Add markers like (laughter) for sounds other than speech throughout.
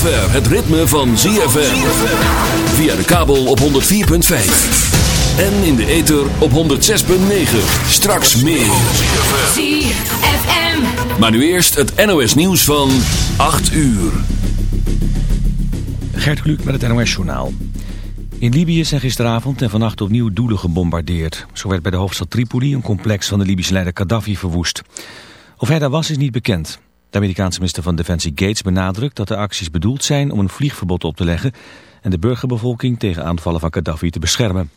zover het ritme van ZFM. Via de kabel op 104.5. En in de ether op 106.9. Straks meer. ZFM. Maar nu eerst het NOS nieuws van 8 uur. Gert Kluk met het NOS journaal. In Libië zijn gisteravond en vannacht opnieuw doelen gebombardeerd. Zo werd bij de hoofdstad Tripoli een complex van de Libische leider Gaddafi verwoest. Of hij daar was is niet bekend. De Amerikaanse minister van Defensie Gates benadrukt dat de acties bedoeld zijn om een vliegverbod op te leggen en de burgerbevolking tegen aanvallen van Gaddafi te beschermen.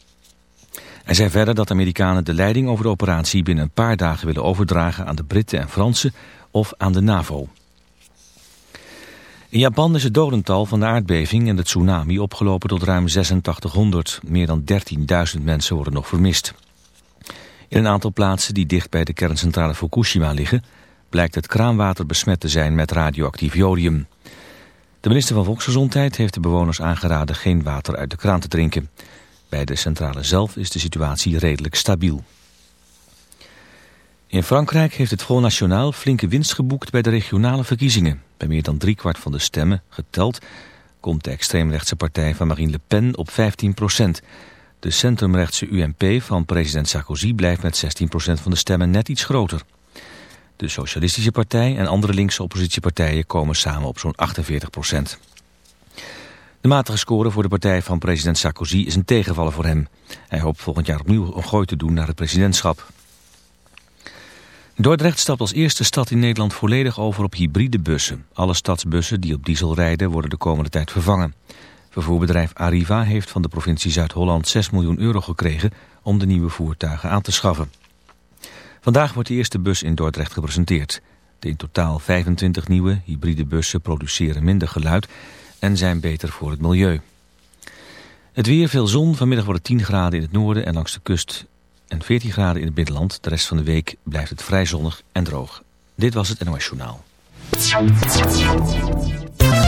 Hij zei verder dat de Amerikanen de leiding over de operatie binnen een paar dagen willen overdragen aan de Britten en Fransen of aan de NAVO. In Japan is het dodental van de aardbeving en de tsunami opgelopen tot ruim 8600. Meer dan 13.000 mensen worden nog vermist. In een aantal plaatsen die dicht bij de kerncentrale Fukushima liggen... blijkt het kraanwater besmet te zijn met radioactief jodium. De minister van Volksgezondheid heeft de bewoners aangeraden geen water uit de kraan te drinken. Bij de centrale zelf is de situatie redelijk stabiel. In Frankrijk heeft het Front National flinke winst geboekt bij de regionale verkiezingen. Bij meer dan driekwart van de stemmen, geteld, komt de extreemrechtse partij van Marine Le Pen op 15 procent. De centrumrechtse UMP van president Sarkozy blijft met 16 procent van de stemmen net iets groter. De Socialistische Partij en andere linkse oppositiepartijen komen samen op zo'n 48 procent. De matige score voor de partij van president Sarkozy is een tegenvaller voor hem. Hij hoopt volgend jaar opnieuw een gooi te doen naar het presidentschap. Dordrecht stapt als eerste stad in Nederland volledig over op hybride bussen. Alle stadsbussen die op diesel rijden worden de komende tijd vervangen. Vervoerbedrijf Arriva heeft van de provincie Zuid-Holland 6 miljoen euro gekregen om de nieuwe voertuigen aan te schaffen. Vandaag wordt de eerste bus in Dordrecht gepresenteerd. De in totaal 25 nieuwe hybride bussen produceren minder geluid en zijn beter voor het milieu. Het weer, veel zon. Vanmiddag wordt het 10 graden in het noorden en langs de kust en 14 graden in het binnenland. De rest van de week blijft het vrij zonnig en droog. Dit was het NOS Journaal.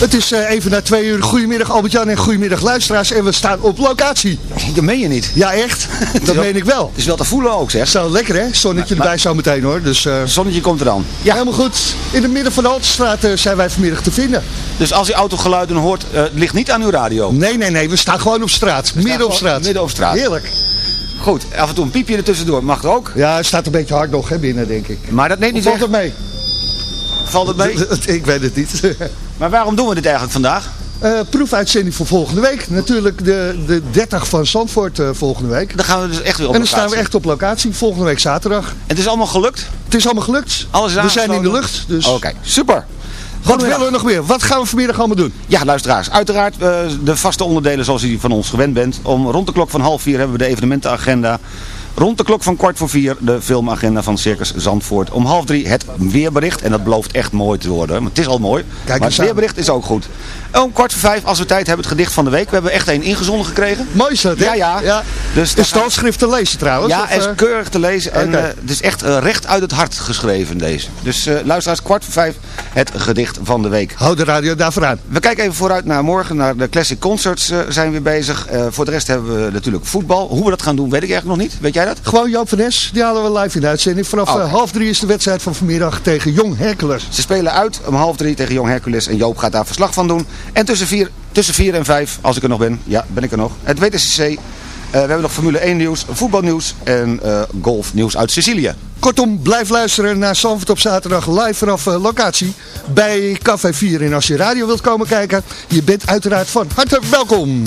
Het is eh, even na twee uur. Goedemiddag Albert-Jan en goedemiddag luisteraars. En we staan op locatie. Dat meen je niet. Ja, echt? (laughs) Dat meen ik wel. Het is wel te voelen ook, zeg. Zo lekker hè? Zonnetje erbij zo meteen hoor. Dus eh, zonnetje komt er dan. ja, helemaal goed. In het midden van de Altenstraat eh, zijn wij vanmiddag te vinden. Dus als u autogeluiden hoort, het ligt niet aan uw radio. Nee, nee, nee. We staan gewoon op straat. Midden op straat. midden op straat. Heerlijk. Goed, af en toe een piepje ertussendoor mag er ook. Ja, het staat een beetje hard nog hè, binnen denk ik. Maar dat neemt niet Valt weg. het mee? Valt het mee? (laughs) ik weet het niet. Maar waarom doen we dit eigenlijk vandaag? Eh, proefuitzending voor volgende week. Natuurlijk de, de 30 van Zandvoort eh, volgende week. Dan gaan we dus echt weer op En dan staan we echt op locatie volgende week zaterdag. En het is allemaal gelukt? Het is allemaal gelukt. Alles is we zijn in de lucht. Dus Oké, super. wat willen we nog meer? Wat gaan we vanmiddag allemaal doen? Ja, luisteraars. Uiteraard eh, de vaste onderdelen zoals u van ons gewend bent. Om rond de klok van half vier hebben we de evenementenagenda. Rond de klok van kwart voor vier de filmagenda van Circus Zandvoort. Om half drie het weerbericht. En dat belooft echt mooi te worden. Want het is al mooi. maar het aan. weerbericht is ook goed. Om kwart voor vijf, als we tijd hebben, het gedicht van de week. We hebben echt één ingezonden gekregen. Mooi dat, hè? Ja, ja. Dus is het handschrift te lezen trouwens? Ja, of, is eh? keurig te lezen. En eh, het is echt eh, recht uit het hart geschreven deze. Dus eh luisteraars, kwart voor vijf het gedicht van de week. Hou de radio daarvoor aan. We kijken even vooruit naar morgen, naar de Classic Concerts zijn we weer bezig. Voor de rest hebben we natuurlijk voetbal. Hoe we dat gaan doen, weet ik eigenlijk nog niet. Weet jij dat? Gewoon Joop van Nes, die halen we live in de uitzending. Vanaf Oké. eh, half drie is de wedstrijd van vanmiddag tegen Jong Hercules. Ze spelen uit om half drie tegen Jong Hercules en Joop gaat daar verslag van doen. En tussen vier, tussen vier en vijf, als ik er nog ben, ja, ben ik er nog, het WTCC. Eh, we hebben nog Formule 1 nieuws, voetbalnieuws en eh golfnieuws uit Sicilië. Kortom, blijf luisteren naar Zandvoort op zaterdag live vanaf locatie bij Café 4. En als je radio wilt komen kijken, je bent uiteraard van harte welkom.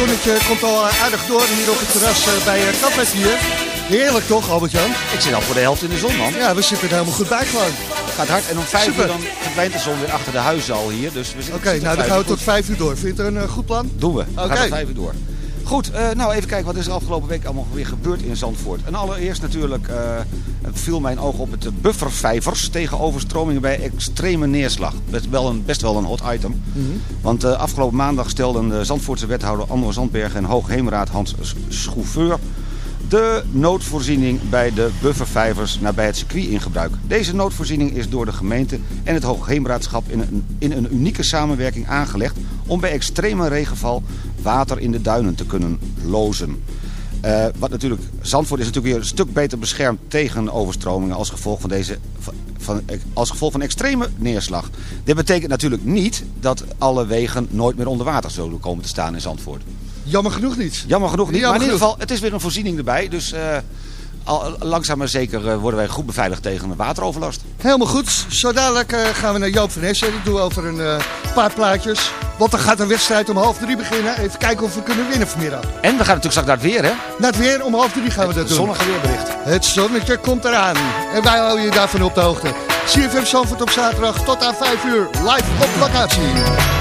Zonnetje komt al aardig door hier op het terras eh, bij uh, Café 4. Heerlijk toch, Albert-Jan? Ik zit al voor de helft in de zon, man. Ja, we zitten er helemaal goed bij gewoon. Gaat hard. En om vijf Super. uur dan verdwijnt de zon weer achter de huizen al hier. Dus we zitten Oké, nou dan gaan we tot vijf uur door. Vind je het een eh, goed plan? Doen we. We Oké. gaan tot vijf uur door. Goed, eh, nou even kijken wat is er afgelopen week allemaal weer gebeurd in Zandvoort. En allereerst natuurlijk eh, viel mijn oog op het buffervijvers tegen overstromingen bij extreme neerslag. Best wel een, best wel een hot item. Want eh, afgelopen maandag stelden de Zandvoortse wethouder Andor Zandberg en Hoogheemraad Hans Sch- Schouffeur de noodvoorziening bij de buffervijvers nabij het circuit in gebruik. Deze noodvoorziening is door de gemeente en het Hoogheemraadschap in een, in een unieke samenwerking aangelegd om bij extreme regenval water in de duinen te kunnen lozen. Eh, wat natuurlijk, Zandvoort is natuurlijk weer een stuk beter beschermd tegen overstromingen als gevolg van deze van, als gevolg van extreme neerslag. Dit betekent natuurlijk niet dat alle wegen nooit meer onder water zullen komen te staan in Zandvoort. Jammer genoeg niet. Jammer genoeg niet, Jammer maar in ieder geval, het is weer een voorziening erbij. Dus eh, al, langzaam maar zeker eh, worden wij goed beveiligd tegen wateroverlast. Helemaal goed. Zo dadelijk eh, gaan we naar Joop van Essen. Ik doe over een eh, paar plaatjes. Want dan gaat de wedstrijd om half drie beginnen. Even kijken of we kunnen winnen vanmiddag. En we gaan natuurlijk straks naar het weer, hè? Na het weer om half drie gaan we dat doen. Zonnige weerbericht. Het zonnetje komt eraan. En wij houden je daarvan op de hoogte. CFM Zandvoort op zaterdag tot aan 5 uur. Live op locatie.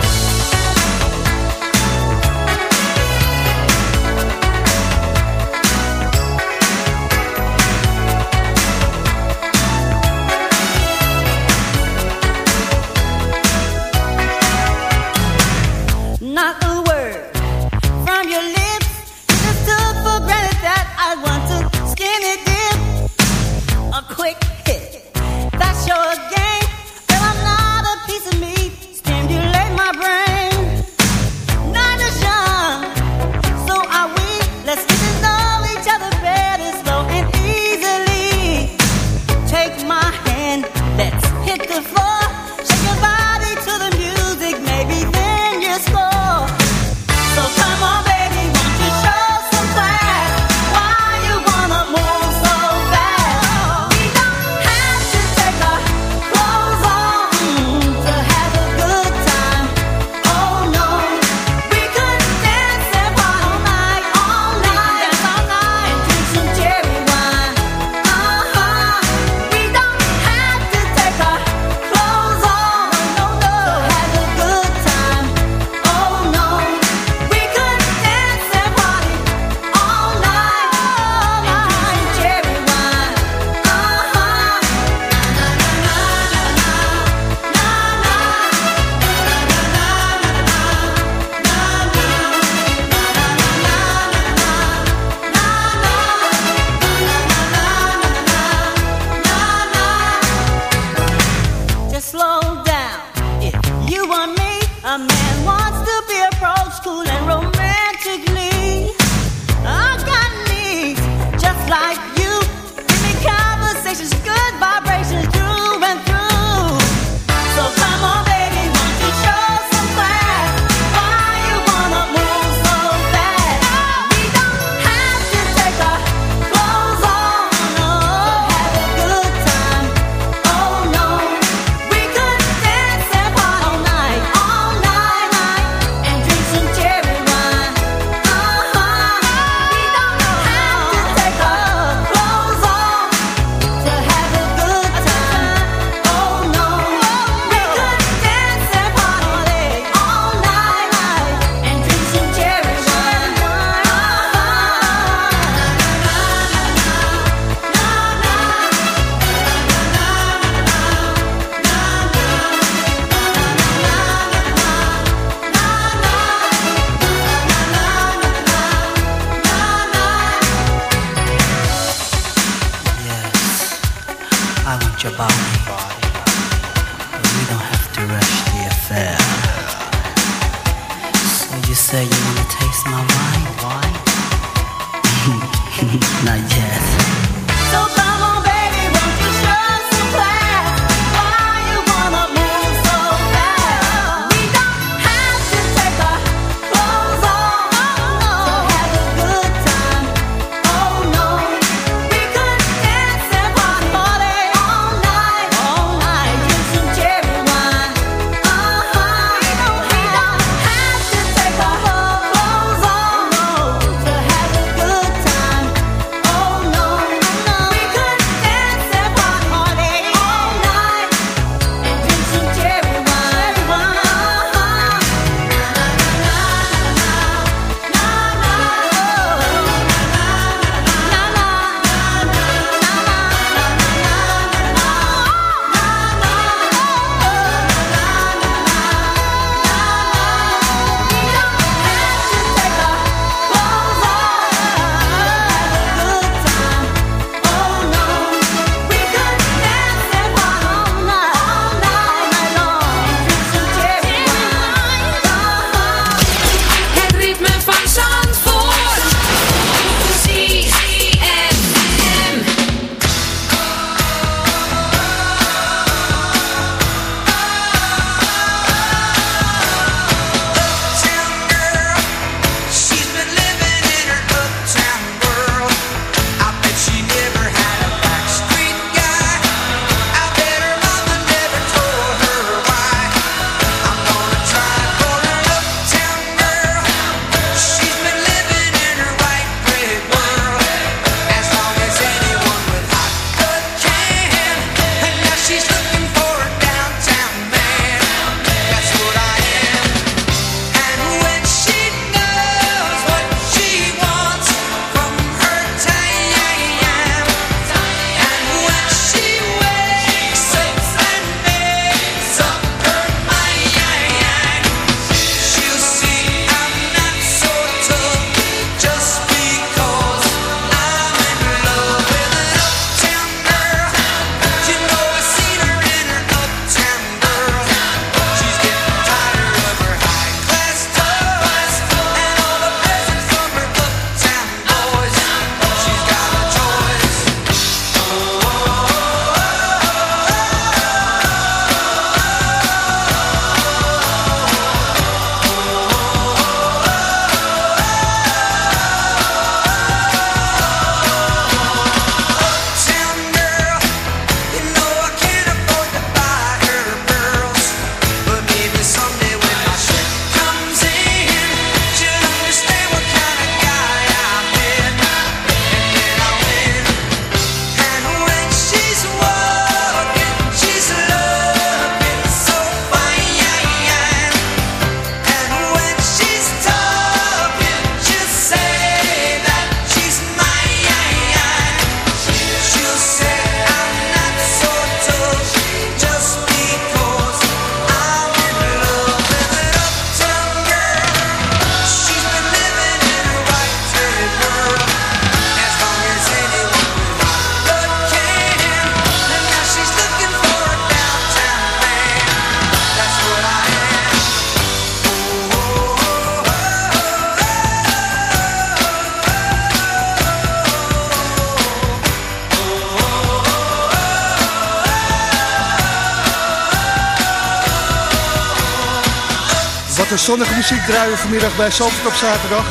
Muziek draaien vanmiddag bij Zandvoort op zaterdag.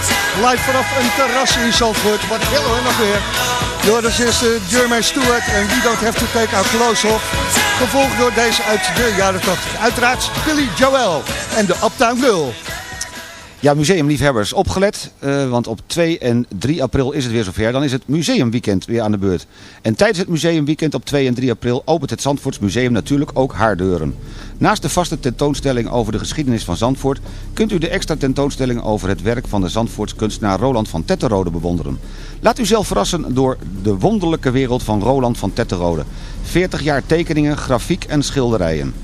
Live vanaf een terras in Zandvoort. Wat willen we nog weer? Door de eerste Jermaine Stewart en We Don't Have To Take. Gevolgd door deze uit de jaren 80. Uiteraard Billy Joel en de Uptown Girl. Ja, museumliefhebbers, opgelet, eh, want op 2 en 3 april is het weer zover. Dan is het museumweekend weer aan de beurt. En tijdens het museumweekend op 2 en 3 april opent het Zandvoorts Museum natuurlijk ook haar deuren. Naast de vaste tentoonstelling over de geschiedenis van Zandvoort... kunt u de extra tentoonstelling over het werk van de Zandvoorts kunstenaar Roland van Tetterode bewonderen. Laat u zelf verrassen door de wonderlijke wereld van Roland van Tetterode. 40 jaar tekeningen, grafiek en schilderijen.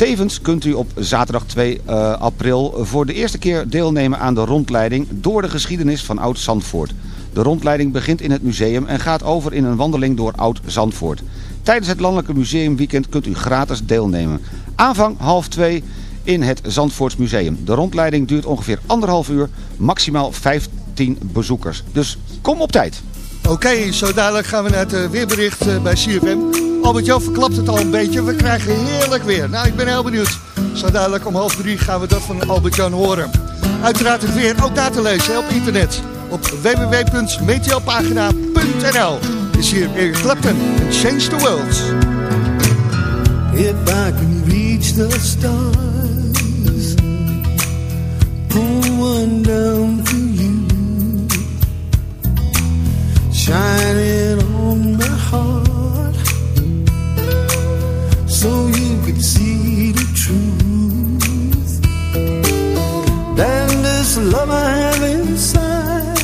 Tevens kunt u op zaterdag 2 eh, april voor de eerste keer deelnemen aan de rondleiding door de geschiedenis van Oud-Zandvoort. De rondleiding begint in het museum en gaat over in een wandeling door Oud-Zandvoort. Tijdens het Landelijke Museumweekend kunt u gratis deelnemen. Aanvang half 2 in het Zandvoorts Museum. De rondleiding duurt ongeveer anderhalf uur, maximaal 15 bezoekers. Dus kom op tijd. Oké, zo dadelijk gaan we naar het eh, weerbericht eh, bij CFM. Albert-Jan verklapt het al een beetje. We krijgen heerlijk weer. Nou, ik ben heel benieuwd. Zo dadelijk om half drie gaan we dat van Albert-Jan horen. Uiteraard het weer ook daar te lezen op internet. Op www.meteopagina.nl is hier Eric Clapton Change the World. If I can reach the stars, pull one down for you, on my heart, see the truth. Then this love I have inside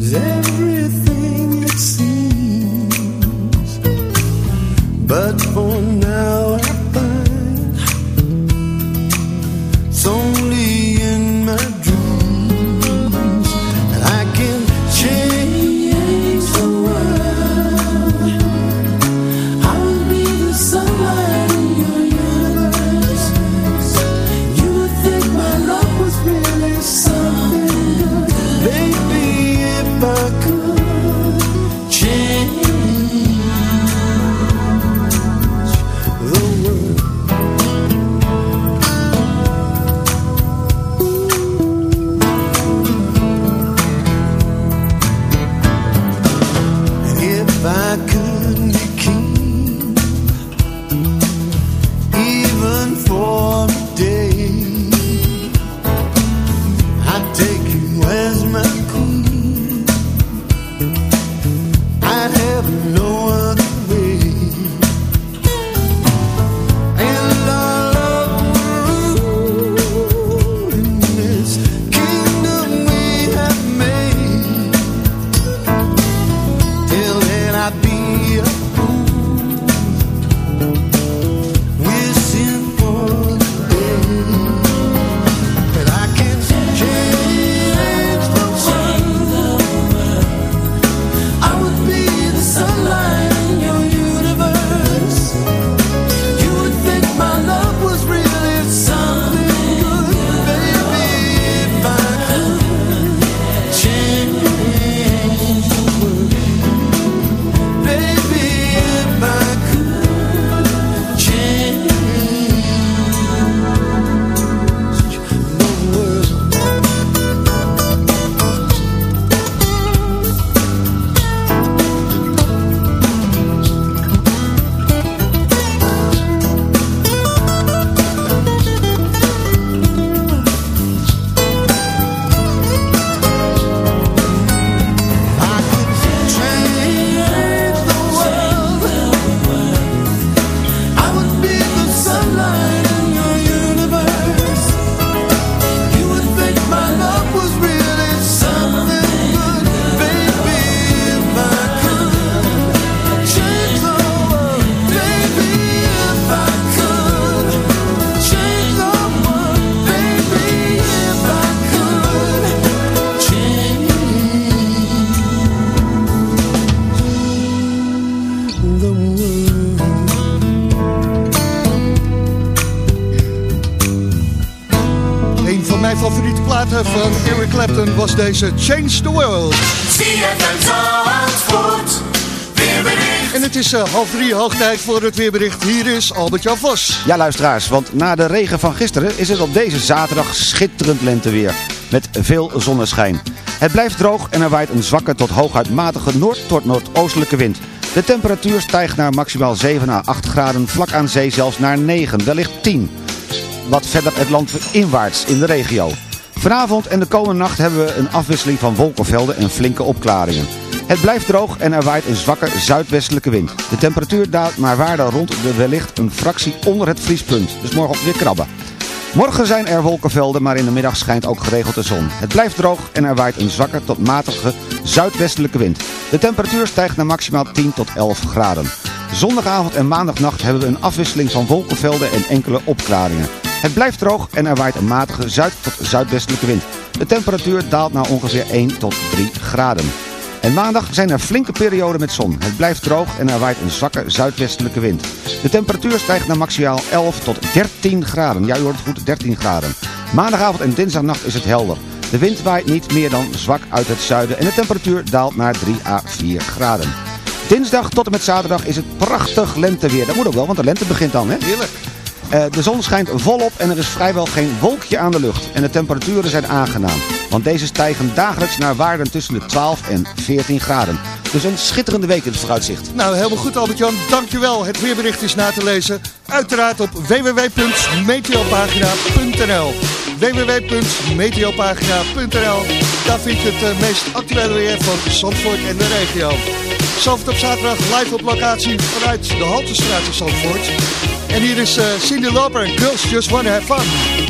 is everything it seems. But for now platen van Eric Clapton was deze Change the World. En het is eh, half drie, hoog tijd voor het weerbericht. Hier is Albert-Jan Vos. Ja luisteraars, want na de regen van gisteren is het op deze zaterdag schitterend lenteweer. Met veel zonneschijn. Het blijft droog en er waait een zwakke tot hooguit matige noord- tot noordoostelijke wind. De temperatuur stijgt naar maximaal 7 à 8 graden, vlak aan zee zelfs naar 9, wellicht 10. Wat verder het land inwaarts in de regio. Vanavond en de komende nacht hebben we een afwisseling van wolkenvelden en flinke opklaringen. Het blijft droog en er waait een zwakke zuidwestelijke wind. De temperatuur daalt naar waarde rond de wellicht een fractie onder het vriespunt. Dus morgen weer krabben. Morgen zijn er wolkenvelden, maar in de middag schijnt ook geregeld de zon. Het blijft droog en er waait een zwakke tot matige zuidwestelijke wind. De temperatuur stijgt naar maximaal 10 tot 11 graden. Zondagavond en maandagnacht hebben we een afwisseling van wolkenvelden en enkele opklaringen. Het blijft droog en er waait een matige zuid- tot zuidwestelijke wind. De temperatuur daalt naar ongeveer 1 tot 3 graden. En maandag zijn er flinke perioden met zon. Het blijft droog en er waait een zwakke zuidwestelijke wind. De temperatuur stijgt naar maximaal 11 tot 13 graden. Ja, u hoort het goed, 13 graden. Maandagavond en dinsdagnacht is het helder. De wind waait niet meer dan zwak uit het zuiden en de temperatuur daalt naar 3 à 4 graden. Dinsdag tot en met zaterdag is het prachtig lenteweer. Dat moet ook wel, want de lente begint dan, hè? Heerlijk. Eh, de zon schijnt volop en er is vrijwel geen wolkje aan de lucht. En de temperaturen zijn aangenaam. Want deze stijgen dagelijks naar waarden tussen de 12 en 14 graden. Dus een schitterende week in het vooruitzicht. Nou, helemaal goed Albert-Jan, dankjewel. Het weerbericht is na te lezen. Uiteraard op www.meteopagina.nl www.meteopagina.nl Daar vind je het eh, meest actuele weer van Zandvoort en de regio. Zandvoort op zaterdag live op locatie vanuit de Haltestraat in Zandvoort. En hier is eh, Cindy Lauper Girls Just Wanna Have Fun.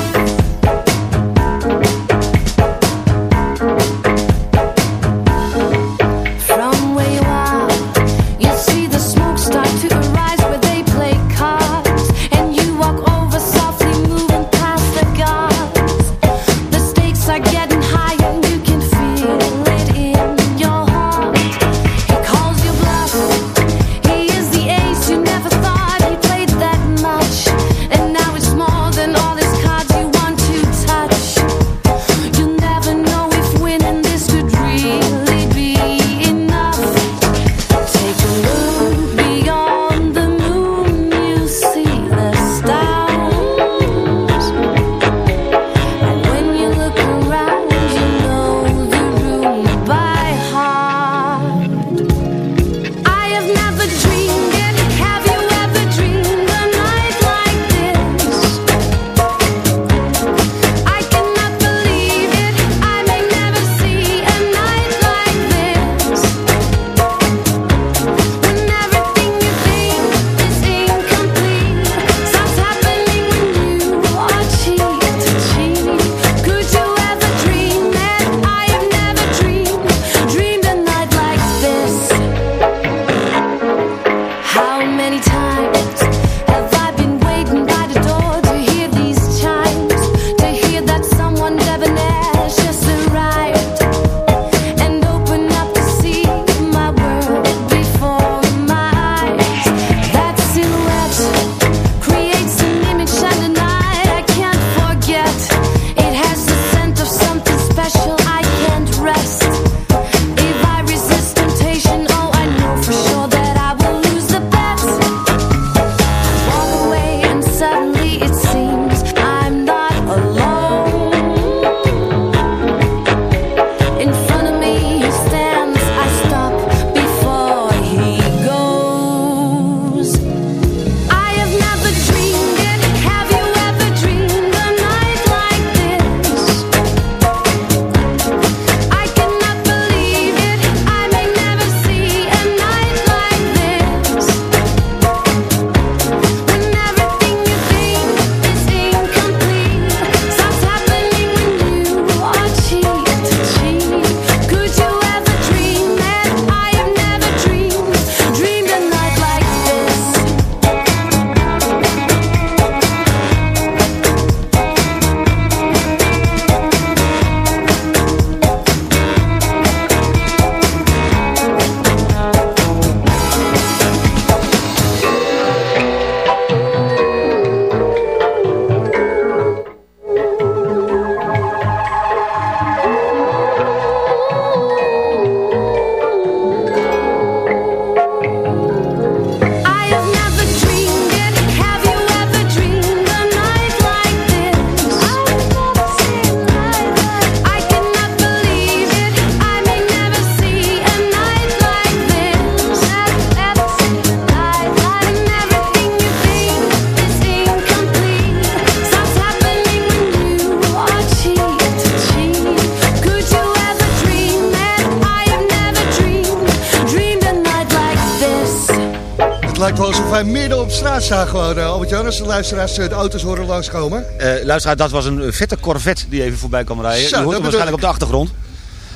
De luisteraars uh, de auto's horen langskomen. Uh, luisteraar, dat was een vette Corvette die even voorbij kwam rijden. Zo, Je hoort hem waarschijnlijk op de achtergrond.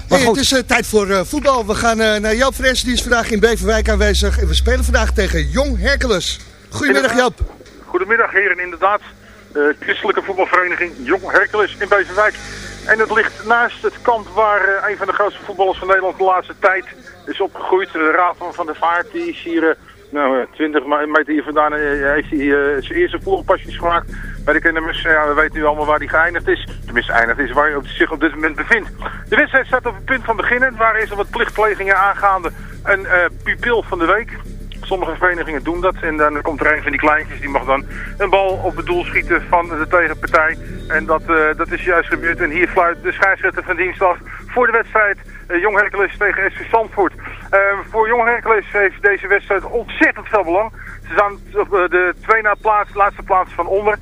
Maar hey, het is uh, tijd voor uh, voetbal. We gaan uh, naar Joop Fres, die is vandaag in Beverwijk aanwezig. En we spelen vandaag tegen Jong Hercules. Goedemiddag Joop. Goedemiddag heren, inderdaad. christelijke voetbalvereniging Jong Hercules in Beverwijk. En het ligt naast het kamp waar een van de grootste voetballers van Nederland de laatste tijd is opgegroeid. Raad van de Vaart, die is hier nou, 20 meter hier vandaan heeft hij zijn eerste voetbalpasjes gemaakt bij de KNMS. Ja, we weten nu allemaal waar hij geëindigd is. Tenminste, eindigd is waar hij zich op dit moment bevindt. De wedstrijd staat op het punt van beginnen. Waar is er wat plichtplegingen aangaande. Een uh, pupil van de week. Sommige verenigingen doen dat. En dan komt er een van die kleintjes. Die mag dan een bal op het doel schieten van de tegenpartij. En dat, uh, dat is juist gebeurd. En hier fluit de scheidsrechter van dienst af voor de wedstrijd. Uh, Jong Hercules tegen SV Zandvoort. voor Jong Hercules heeft deze wedstrijd ontzettend veel belang. Ze staan op de twee na plaats, laatste plaats van onder.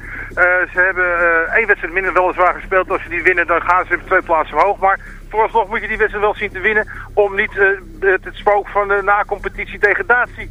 Ze hebben één wedstrijd minder weliswaar gespeeld. Als ze die winnen, dan gaan ze twee plaatsen omhoog. Maar vooralsnog moet je die wedstrijd wel zien te winnen. Om niet uh, het, spook van de na-competitie degradatie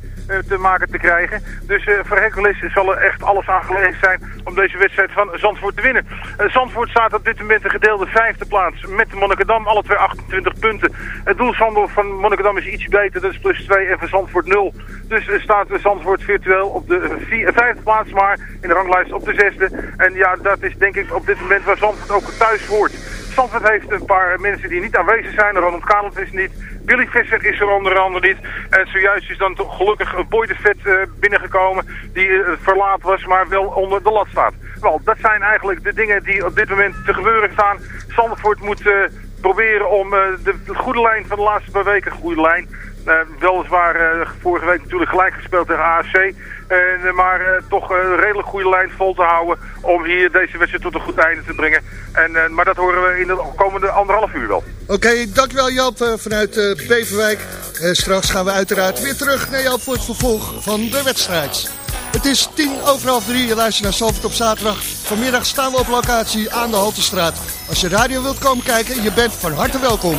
te maken te krijgen. Dus voor Hercules zal er echt alles aan gelegen zijn om deze wedstrijd van Zandvoort te winnen. Zandvoort staat op dit moment de gedeelde vijfde plaats met de Monnikendam. Alle twee 28 punten. Het doelsaldo van Monnikendam is iets beter. Dat is plus 2 en van Zandvoort 0. Dus staat Zandvoort virtueel op de vijfde plaats maar in de ranglijst op de zesde. En ja, dat is denk ik op dit moment waar Zandvoort ook thuis hoort. Zandvoort heeft een paar mensen die niet aanwezig zijn. Ronald Kalend is niet. Billy Visser is er onder andere niet. En zojuist is dan toch gelukkig Boy de Vet uh, binnengekomen die uh, verlaat was, maar wel onder de lat staat. Wel, dat zijn eigenlijk de dingen die op dit moment te gebeuren staan. Zandvoort moet uh, proberen om de, de, goede lijn van de laatste paar weken, goede lijn, weliswaar vorige week natuurlijk gelijk gespeeld tegen AFC. Uh, maar toch een redelijk goede lijn vol te houden om hier deze wedstrijd tot een goed einde te brengen. En, maar dat horen we in de komende anderhalf uur wel. Oké, okay, dankjewel Joop vanuit Beverwijk. straks gaan we uiteraard weer terug naar jou voor het vervolg van de wedstrijd. Het is tien over half drie, je luistert naar Zalvert op zaterdag. Vanmiddag staan we op locatie aan de Haltestraat. Als je radio wilt komen kijken, je bent van harte welkom.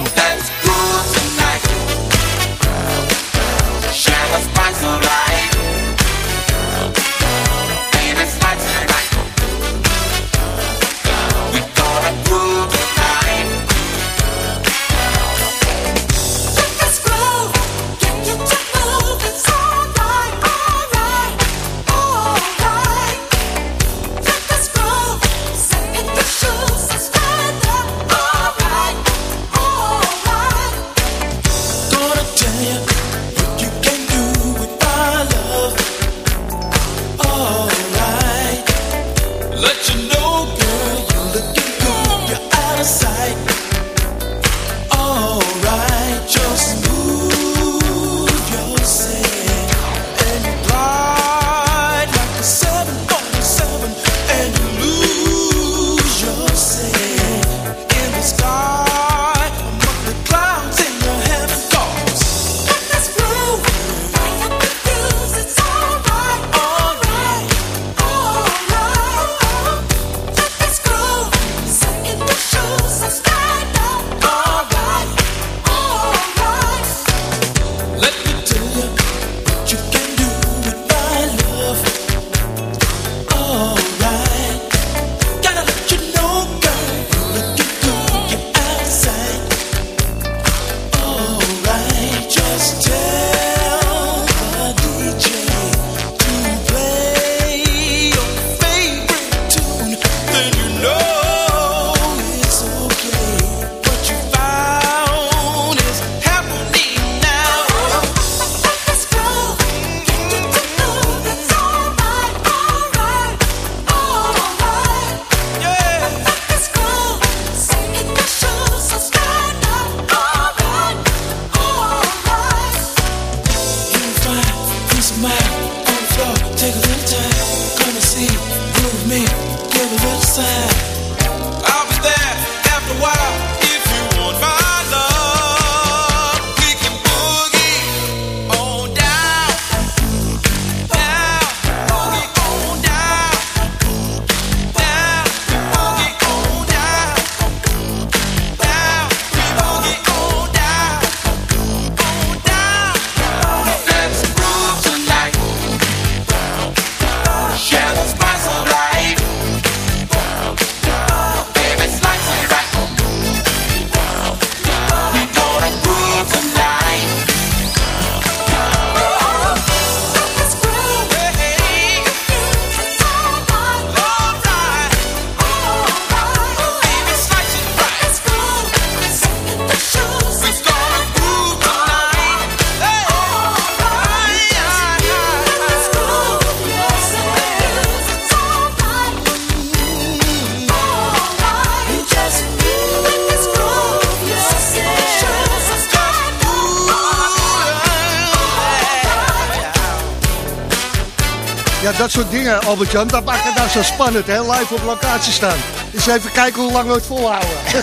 Ja, dat soort dingen, Albert-Jan, dat maakt het nou zo spannend, hè? Live op locatie staan. Dus even kijken hoe lang we het volhouden. (laughs)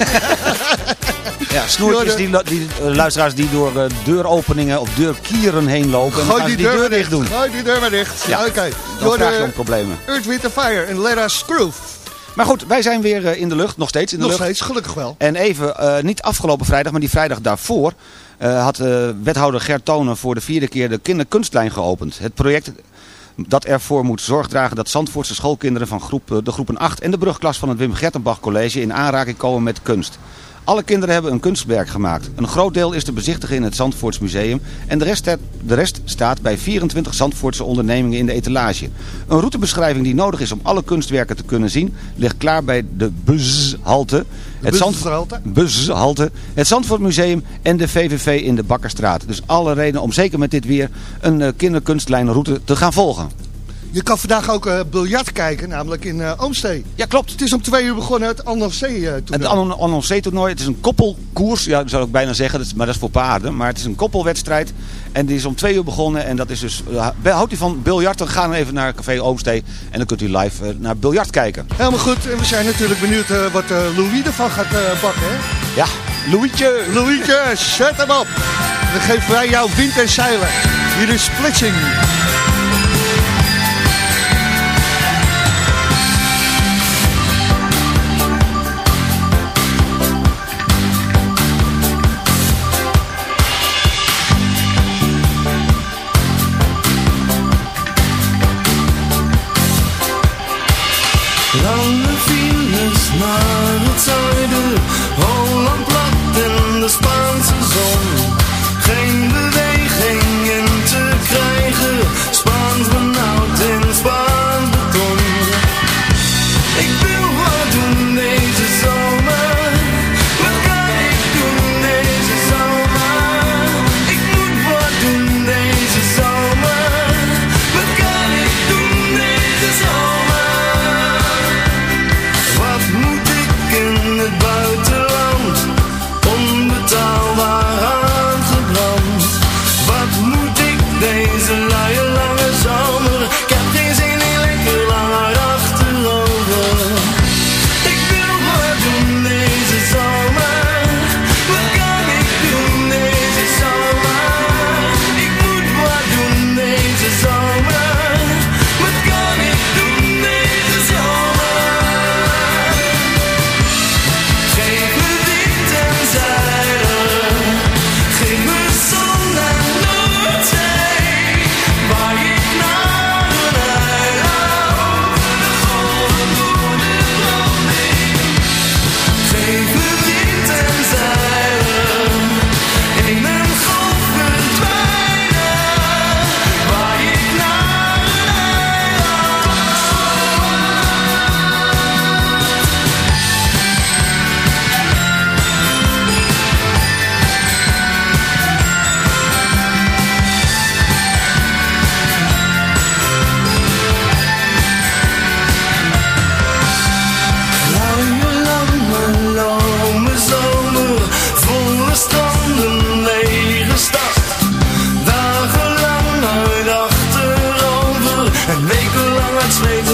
Ja, snoertjes, die, die eh, luisteraars die door eh, deuropeningen of deurkieren heen lopen. En dan Gooi die deur dicht doen. Gooi die deur maar dicht. Ja, Oké. Dan Door krijg je dan problemen. Earth, Wind Fire en Let Us Groove. Maar goed, wij zijn weer eh, in de lucht, nog steeds in de Nog lucht. steeds, gelukkig wel. En even, niet afgelopen vrijdag, maar die vrijdag daarvoor... had wethouder Gert Tonen voor de vierde keer de kinderkunstlijn geopend. Het project dat ervoor moet zorg dragen dat Zandvoortse schoolkinderen van groep, eh, de groepen 8 en de brugklas van het Wim Gertenbach College in aanraking komen met kunst. Alle kinderen hebben een kunstwerk gemaakt. Een groot deel is te bezichtigen in het Zandvoorts Museum en de rest, de rest staat bij 24 Zandvoortse ondernemingen in de etalage. Een routebeschrijving die nodig is om alle kunstwerken te kunnen zien ligt klaar bij de bushalte. Het Zand- bushalte? bushalte, het Zandvoort Museum en de VVV in de Bakkerstraat. Dus alle redenen om zeker met dit weer een eh, kinderkunstlijnroute te gaan volgen. Je kan vandaag ook eh biljart kijken, namelijk in eh Oomstee. Ja, klopt. Het is om twee uur begonnen, het Annoncé eh Het toernooi. Annoncé-toernooi, het is een koppelkoers, ja, dat zou ik bijna zeggen, dat is, maar dat is voor paarden. Maar het is een koppelwedstrijd en die is om twee uur begonnen. En dat is dus, uh, houdt u van biljarten, ga dan even naar Café Oomstee en dan kunt u live naar biljart kijken. Helemaal goed. En we zijn natuurlijk benieuwd wat Louis ervan gaat bakken. Hè? Ja, Louietje! Louietje, zet hem op. Dan geven wij jou wind en zeilen. Hier is Splitsing. takes me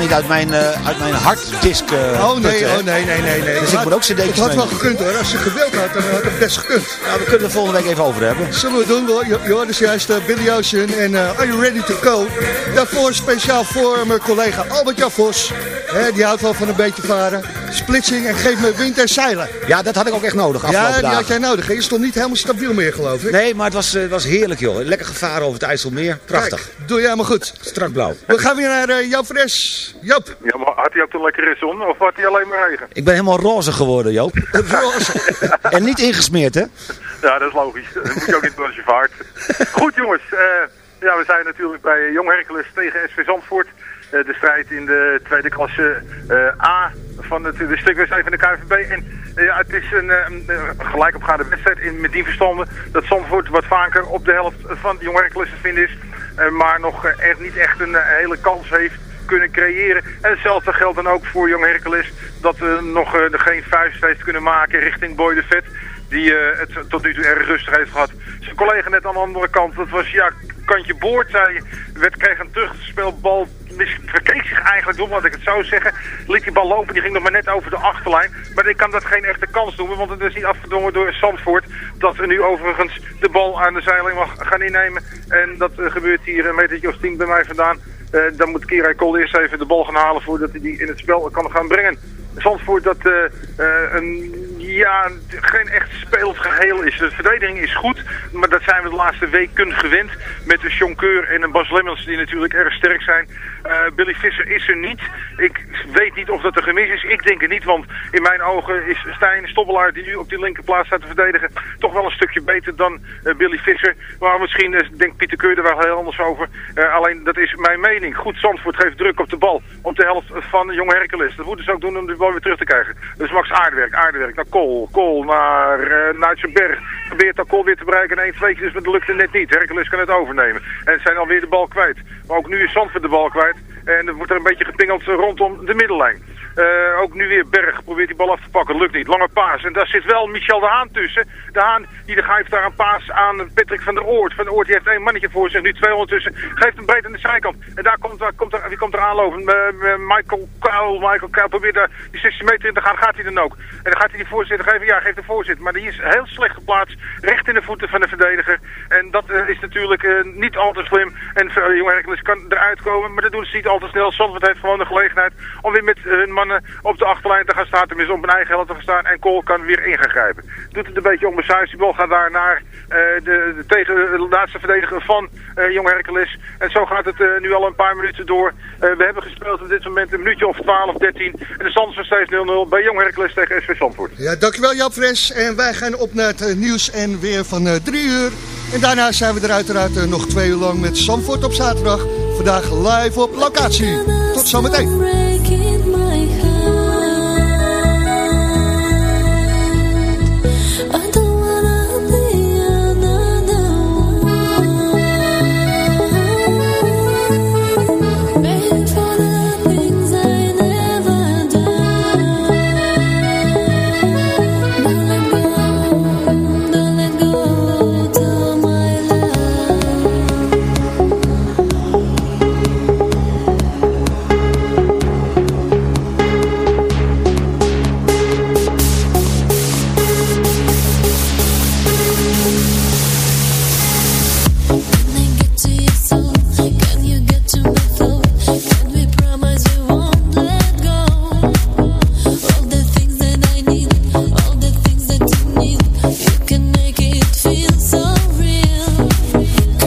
niet uit mijn, eh, uit mijn harddisk eh, Oh nee, putten, oh nee, nee, nee. nee. Dus ik moet ook cd'tjes Het had wel gekund hoor. Als je gewild had, dan had het best gekund. Nou, we kunnen het volgende week even over hebben. Zullen we doen? hoor. Je, hoort dus juist eh, Billy Ocean en Are You Ready To Go? Daarvoor speciaal voor mijn collega Albert-Jan Vos. Hè, die houdt wel van een beetje varen. Splitsing en geef me wind en zeilen. Ja, dat had ik ook echt nodig Ja, afgelopen die had jij nodig. Je stond niet helemaal stabiel meer geloof ik. Nee, maar het was, eh, was heerlijk joh. Lekker gevaren over het IJsselmeer. Prachtig. Kijk, doe je helemaal goed. Strak blauw. We gaan weer naar eh, Joop Fres. Joop. Ja, maar had hij ook een lekkere zon of had hij alleen maar regen? Ik ben helemaal roze geworden, Joop. (laughs) en niet ingesmeerd, hè? Ja, dat is logisch. Dat moet je ook niet als je vaart. (laughs) Goed jongens, eh, ja, we zijn natuurlijk bij Jong Hercules tegen SV Zandvoort. Eh, de strijd in de tweede klasse eh, A van het districtwedstrijd van de KNVB. En eh, ja, het is een, eh, gelijkopgaande wedstrijd in, met die verstanden dat Zandvoort wat vaker op de helft van Jong Hercules te vinden is. maar nog echt niet echt een hele kans heeft kunnen creëren. En hetzelfde geldt dan ook voor Jong Hercules. Dat we nog eh, geen vuist heeft kunnen maken richting Boy de Vet. Die eh, het tot nu toe erg rustig heeft gehad. Zijn collega net aan de andere kant. Dat was ja, kantje boord, zei je. Werd, kreeg een terugspeelbal. mis- Verkeek zich eigenlijk door, laat ik het zo zeggen. Liet die bal lopen, die ging nog maar net over de achterlijn. Maar ik kan dat geen echte kans noemen, want het is niet afgedwongen door Zandvoort. Dat we nu overigens de bal aan de zijlijn mag gaan innemen. En dat eh, gebeurt hier een metertje of tien bij mij vandaan. Eh, dan moet Kira Kool eerst even de bal gaan halen voordat hij die in het spel kan gaan brengen. Zandvoort dat eh, eh, een, ja, geen echt speelend geheel is. De verdediging is goed, maar dat zijn we de laatste weken gewend. Met een Jonqueur en een Bas Lemmens die natuurlijk erg sterk zijn. Eh, Billy Visser is er niet. Ik weet niet of dat een gemis is. Ik denk het niet, want in mijn ogen is Stijn Stobbelaar die nu op die linkerplaats staat te verdedigen toch wel een stukje beter dan eh, Billy Visser. Maar misschien eh, denkt Pieter Keur er wel heel anders over. Alleen dat is mijn mening. Goed, Zandvoort geeft druk op de bal. Op de helft van Jong Hercules. Dat moeten ze ook doen om de bal weer terug te krijgen. Dus Max Aardewerk, Aardewerk naar Kool. Naar uh, Nuitsenberg. Probeert dat Kool weer te bereiken. En één tweetje, dus maar dat lukt net niet. Hercules kan het overnemen. En zijn alweer de bal kwijt. Maar ook nu is Zandvoort de bal kwijt. En er wordt er een beetje gepingeld rondom de middellijn. Eh, ook nu weer Berg probeert die bal af te pakken. Lukt niet. Lange paas. En daar zit wel Michel de Haan tussen. De Haan die geeft daar een paas aan Patrick van der Oort. Van der Oort die heeft één mannetje voor zich. Nu twee ondertussen. Geeft hem breed aan de zijkant. En daar komt, daar komt er, wie komt er aanlopen? Eh, eh, Michael Kuil. Michael Kuil probeert daar die 16 meter in te gaan. Gaat hij dan ook. En dan gaat hij die voorzitter geven. Ja, geeft de voorzitter. Maar die is heel slecht geplaatst. Recht in de voeten van de verdediger. En dat is natuurlijk niet al te slim. En uh, kan eruit komen. Maar dat doen ze niet al te snel. Zandvoort heeft gewoon de gelegenheid om weer met hun op de achterlijn te gaan staan. Tenminste op hun eigen helft te gaan staan. En Kool kan weer in gaan grijpen. Doet het een beetje onbesuisd. Die bal gaat daar naar eh, de, de, tegen de laatste verdediger van eh, Jong Hercules. En zo gaat het eh, nu al een paar minuten door. We hebben gespeeld op dit moment een minuutje of 12, 13. En de stand is nog steeds 0-0 bij Jong Hercules tegen SV Zandvoort. Ja, dankjewel Jan Fres. En wij gaan op naar het nieuws en weer van drie uur. En daarna zijn we er uiteraard nog twee uur lang met Zandvoort op zaterdag. Vandaag live op locatie. Tot zometeen.